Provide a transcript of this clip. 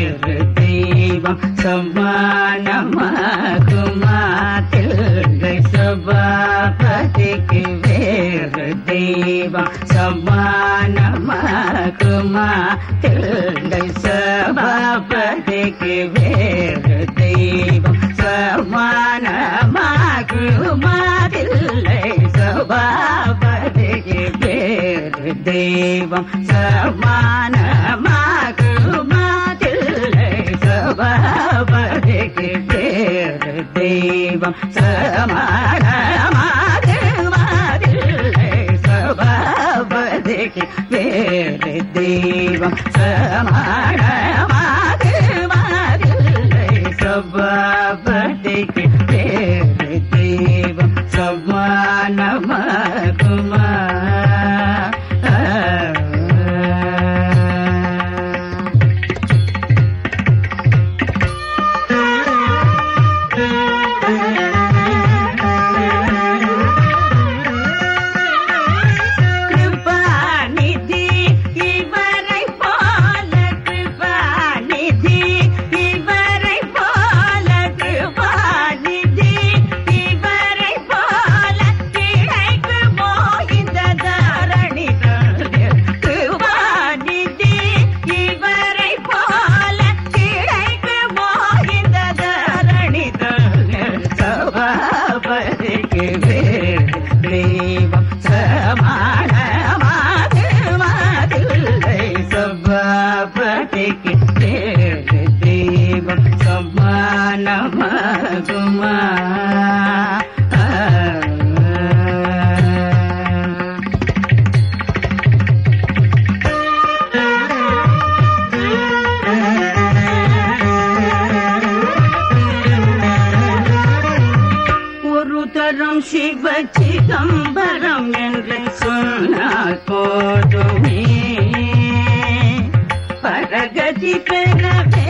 திரு தெய்வம் சம்மானமாகுமாத்தில் சபாபதிக்கு வேறு தெய்வம் சம்மானமாகுமாத்தில் சபாபதிக்கு வேறு தெய்வம் சம்மானமாகுமாதில்லை சபாபதிக்கு வேறு தெய்வம் சமான பவதிக்கு தேர் தெய்வம் சமாதமாதில்லை சபவதிக்கு வேறு தெய்வம் சமாதமாதில்லை சபாப நம நம குமா தரும் சிவ சிதம்பரம் என்று சொன்னால் போதுமே. பரகதி பெறவே